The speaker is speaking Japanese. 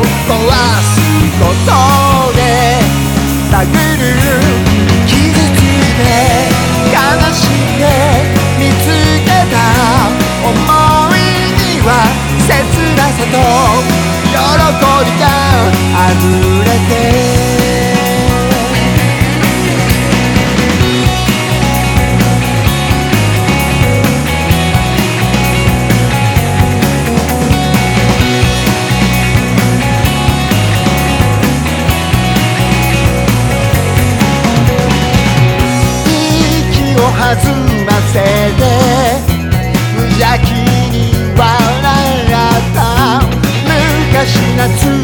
壊すことで探る気づいて悲しんで見つけた想いには切なさと喜びがある弾ませて。無邪気に笑った。昔懐